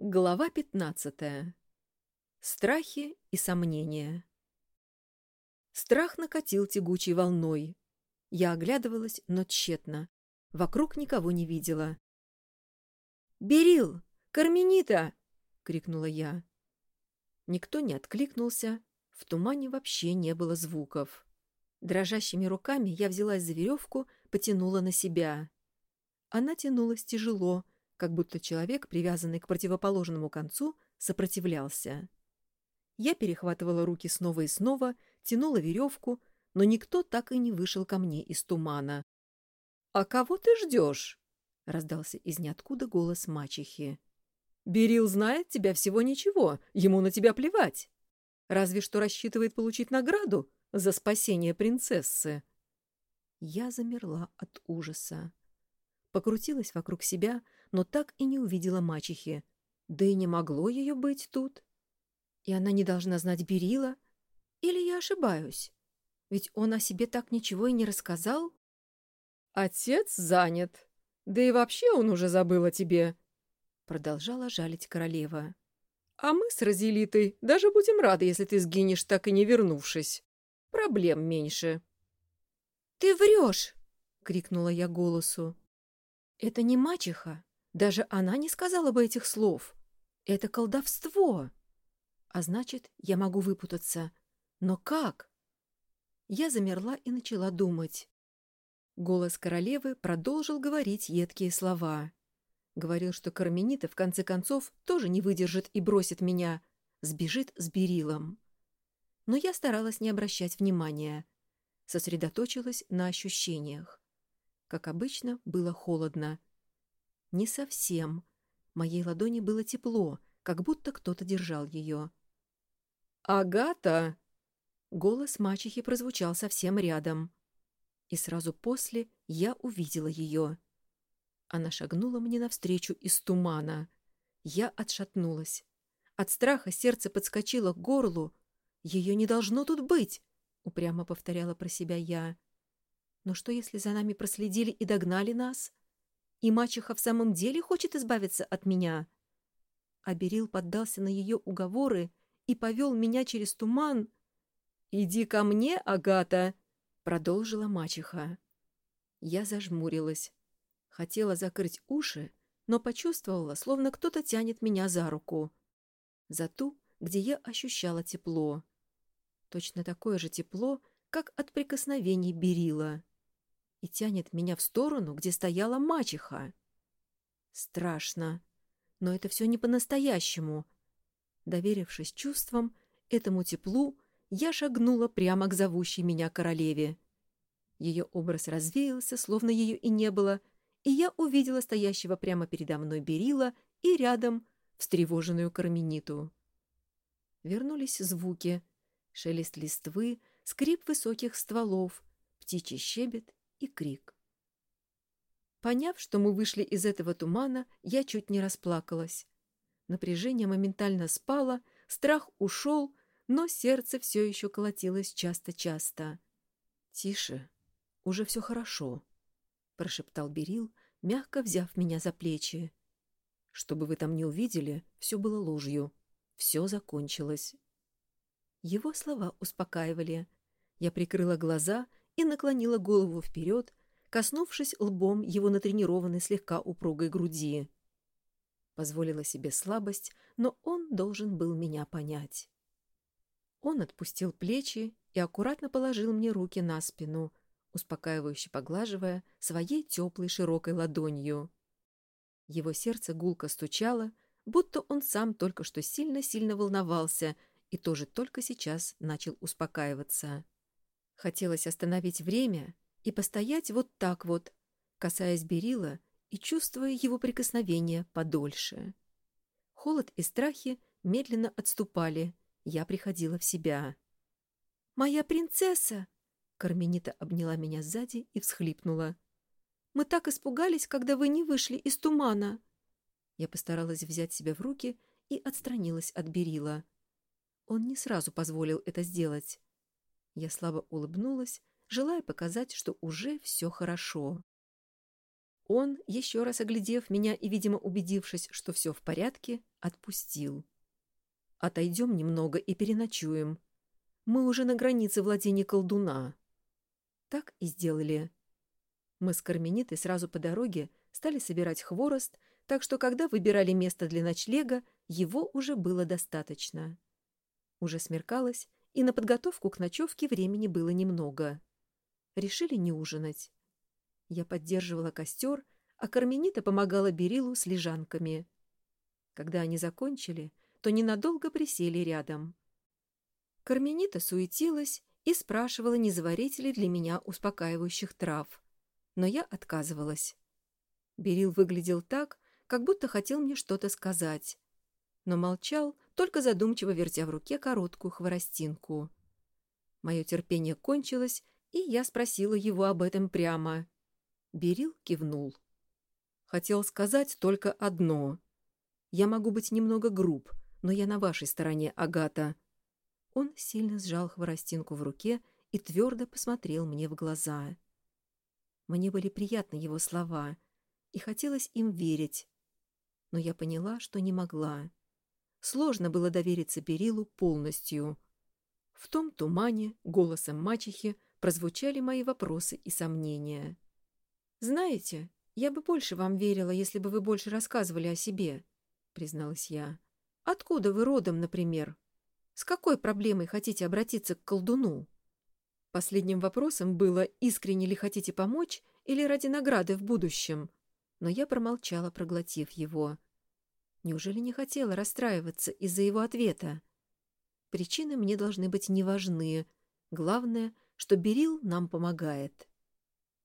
Глава 15. Страхи и сомнения. Страх накатил тягучей волной. Я оглядывалась, но тщетно. Вокруг никого не видела. «Берил! Карменита!» — крикнула я. Никто не откликнулся. В тумане вообще не было звуков. Дрожащими руками я взялась за веревку, потянула на себя. Она тянулась тяжело, как будто человек, привязанный к противоположному концу, сопротивлялся. Я перехватывала руки снова и снова, тянула веревку, но никто так и не вышел ко мне из тумана. — А кого ты ждешь? — раздался из ниоткуда голос мачехи. — Берил знает тебя всего ничего, ему на тебя плевать. Разве что рассчитывает получить награду за спасение принцессы. Я замерла от ужаса. Покрутилась вокруг себя, но так и не увидела мачехи. Да и не могло ее быть тут. И она не должна знать Берила? Или я ошибаюсь? Ведь он о себе так ничего и не рассказал. «Отец занят. Да и вообще он уже забыл о тебе», — продолжала жалить королева. «А мы с Розелитой даже будем рады, если ты сгинешь, так и не вернувшись. Проблем меньше». «Ты врешь!» — крикнула я голосу. «Это не мачеха. Даже она не сказала бы этих слов. Это колдовство. А значит, я могу выпутаться. Но как? Я замерла и начала думать. Голос королевы продолжил говорить едкие слова. Говорил, что Карменита, в конце концов, тоже не выдержит и бросит меня, сбежит с Берилом. Но я старалась не обращать внимания. Сосредоточилась на ощущениях. Как обычно, было холодно. Не совсем. Моей ладони было тепло, как будто кто-то держал ее. «Агата!» Голос мачехи прозвучал совсем рядом. И сразу после я увидела ее. Она шагнула мне навстречу из тумана. Я отшатнулась. От страха сердце подскочило к горлу. «Ее не должно тут быть!» — упрямо повторяла про себя я. «Но что, если за нами проследили и догнали нас?» И мачеха в самом деле хочет избавиться от меня. А поддался на ее уговоры и повел меня через туман. «Иди ко мне, Агата!» — продолжила мачеха. Я зажмурилась. Хотела закрыть уши, но почувствовала, словно кто-то тянет меня за руку. За ту, где я ощущала тепло. Точно такое же тепло, как от прикосновений Берила и тянет меня в сторону, где стояла мачеха. Страшно, но это все не по-настоящему. Доверившись чувствам, этому теплу, я шагнула прямо к зовущей меня королеве. Ее образ развеялся, словно ее и не было, и я увидела стоящего прямо передо мной Берила и рядом встревоженную Кармениту. Вернулись звуки. Шелест листвы, скрип высоких стволов, птичий щебет и крик. Поняв, что мы вышли из этого тумана, я чуть не расплакалась. Напряжение моментально спало, страх ушел, но сердце все еще колотилось часто-часто. «Тише, уже все хорошо», — прошептал Берил, мягко взяв меня за плечи. «Что бы вы там не увидели, все было ложью. Все закончилось». Его слова успокаивали. Я прикрыла глаза и наклонила голову вперед, коснувшись лбом его натренированной слегка упругой груди. Позволила себе слабость, но он должен был меня понять. Он отпустил плечи и аккуратно положил мне руки на спину, успокаивающе поглаживая своей теплой широкой ладонью. Его сердце гулко стучало, будто он сам только что сильно-сильно волновался и тоже только сейчас начал успокаиваться. Хотелось остановить время и постоять вот так вот, касаясь Берила и чувствуя его прикосновение подольше. Холод и страхи медленно отступали, я приходила в себя. «Моя принцесса!» Карменита обняла меня сзади и всхлипнула. «Мы так испугались, когда вы не вышли из тумана!» Я постаралась взять себя в руки и отстранилась от Берила. Он не сразу позволил это сделать. Я слабо улыбнулась, желая показать, что уже все хорошо. Он, еще раз оглядев меня и, видимо, убедившись, что все в порядке, отпустил. «Отойдем немного и переночуем. Мы уже на границе владения колдуна». Так и сделали. Мы с Карменитой сразу по дороге стали собирать хворост, так что, когда выбирали место для ночлега, его уже было достаточно. Уже смеркалось, и на подготовку к ночевке времени было немного. Решили не ужинать. Я поддерживала костер, а Карменита помогала Берилу с лежанками. Когда они закончили, то ненадолго присели рядом. Карменита суетилась и спрашивала, не заварить ли для меня успокаивающих трав. Но я отказывалась. Берил выглядел так, как будто хотел мне что-то сказать. Но молчал, только задумчиво вертя в руке короткую хворостинку. Мое терпение кончилось, и я спросила его об этом прямо. Берил кивнул. Хотел сказать только одно. Я могу быть немного груб, но я на вашей стороне, Агата. Он сильно сжал хворостинку в руке и твердо посмотрел мне в глаза. Мне были приятны его слова, и хотелось им верить. Но я поняла, что не могла. Сложно было довериться Берилу полностью. В том тумане голосом мачехи прозвучали мои вопросы и сомнения. «Знаете, я бы больше вам верила, если бы вы больше рассказывали о себе», — призналась я. «Откуда вы родом, например? С какой проблемой хотите обратиться к колдуну?» Последним вопросом было, искренне ли хотите помочь или ради награды в будущем, но я промолчала, проглотив его. Неужели не хотела расстраиваться из-за его ответа? Причины мне должны быть неважны. Главное, что Берил нам помогает.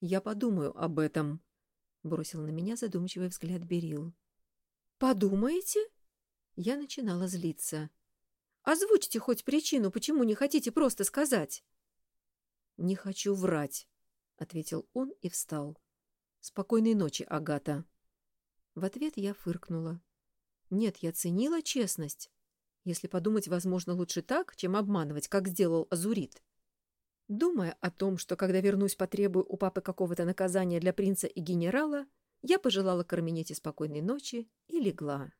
«Я подумаю об этом», — бросил на меня задумчивый взгляд Берил. «Подумаете?» Я начинала злиться. «Озвучьте хоть причину, почему не хотите просто сказать». «Не хочу врать», — ответил он и встал. «Спокойной ночи, Агата». В ответ я фыркнула. «Нет, я ценила честность. Если подумать, возможно, лучше так, чем обманывать, как сделал Азурит. Думая о том, что когда вернусь, потребую у папы какого-то наказания для принца и генерала, я пожелала Карменете спокойной ночи и легла.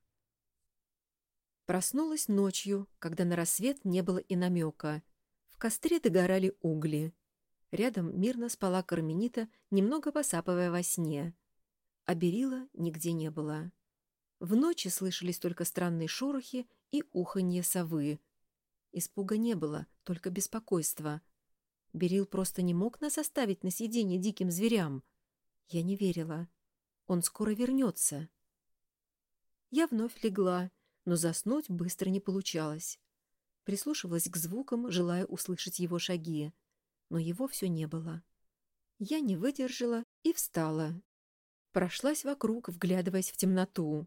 Проснулась ночью, когда на рассвет не было и намека. В костре догорали угли. Рядом мирно спала Карменита, немного посапывая во сне. А Берила нигде не было. В ночи слышались только странные шорохи и уханье совы. Испуга не было, только беспокойство — Берил просто не мог нас оставить на съедение диким зверям. Я не верила. Он скоро вернется. Я вновь легла, но заснуть быстро не получалось. Прислушивалась к звукам, желая услышать его шаги. Но его все не было. Я не выдержала и встала. Прошлась вокруг, вглядываясь в темноту.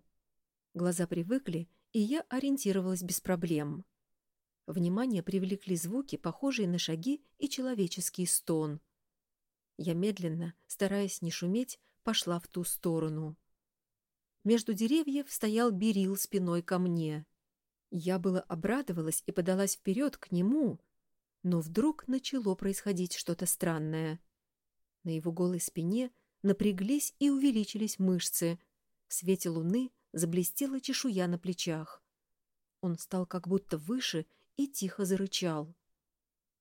Глаза привыкли, и я ориентировалась без проблем. Внимание привлекли звуки, похожие на шаги и человеческий стон. Я медленно, стараясь не шуметь, пошла в ту сторону. Между деревьев стоял Берил спиной ко мне. Я было обрадовалась и подалась вперед к нему, но вдруг начало происходить что-то странное. На его голой спине напряглись и увеличились мышцы. В свете луны заблестела чешуя на плечах. Он стал как будто выше и тихо зарычал.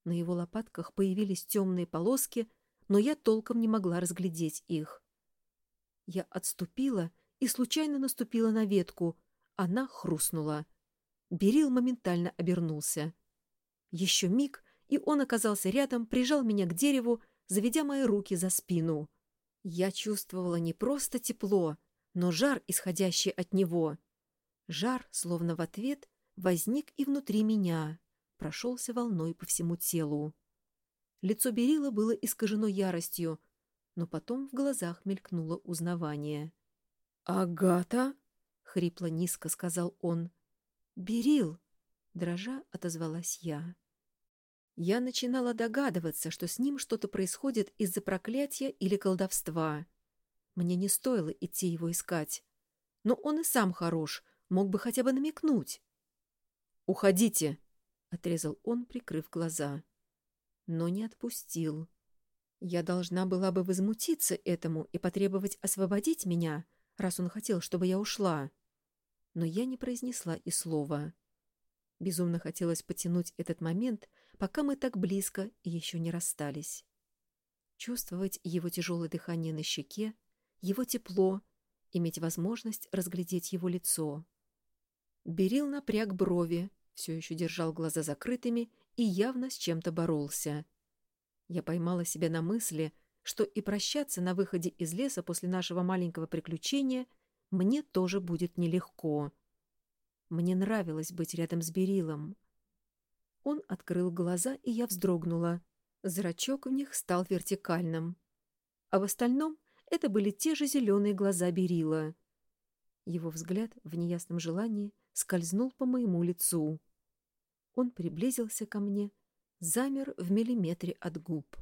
На его лопатках появились темные полоски, но я толком не могла разглядеть их. Я отступила и случайно наступила на ветку. Она хрустнула. Берил моментально обернулся. Еще миг, и он оказался рядом, прижал меня к дереву, заведя мои руки за спину. Я чувствовала не просто тепло, но жар, исходящий от него. Жар, словно в ответ, возник и внутри меня, прошелся волной по всему телу. Лицо Берила было искажено яростью, но потом в глазах мелькнуло узнавание. «Агата?» — хрипло низко сказал он. «Берил!» — дрожа отозвалась я. Я начинала догадываться, что с ним что-то происходит из-за проклятия или колдовства. Мне не стоило идти его искать. Но он и сам хорош, мог бы хотя бы намекнуть. «Уходите!» — отрезал он, прикрыв глаза. Но не отпустил. Я должна была бы возмутиться этому и потребовать освободить меня, раз он хотел, чтобы я ушла. Но я не произнесла и слова. Безумно хотелось потянуть этот момент, пока мы так близко и еще не расстались. Чувствовать его тяжелое дыхание на щеке, его тепло, иметь возможность разглядеть его лицо. Берил напряг брови, все еще держал глаза закрытыми и явно с чем-то боролся. Я поймала себя на мысли, что и прощаться на выходе из леса после нашего маленького приключения мне тоже будет нелегко. Мне нравилось быть рядом с Берилом. Он открыл глаза, и я вздрогнула. Зрачок в них стал вертикальным. А в остальном это были те же зеленые глаза Берила. Его взгляд в неясном желании скользнул по моему лицу. Он приблизился ко мне, замер в миллиметре от губ.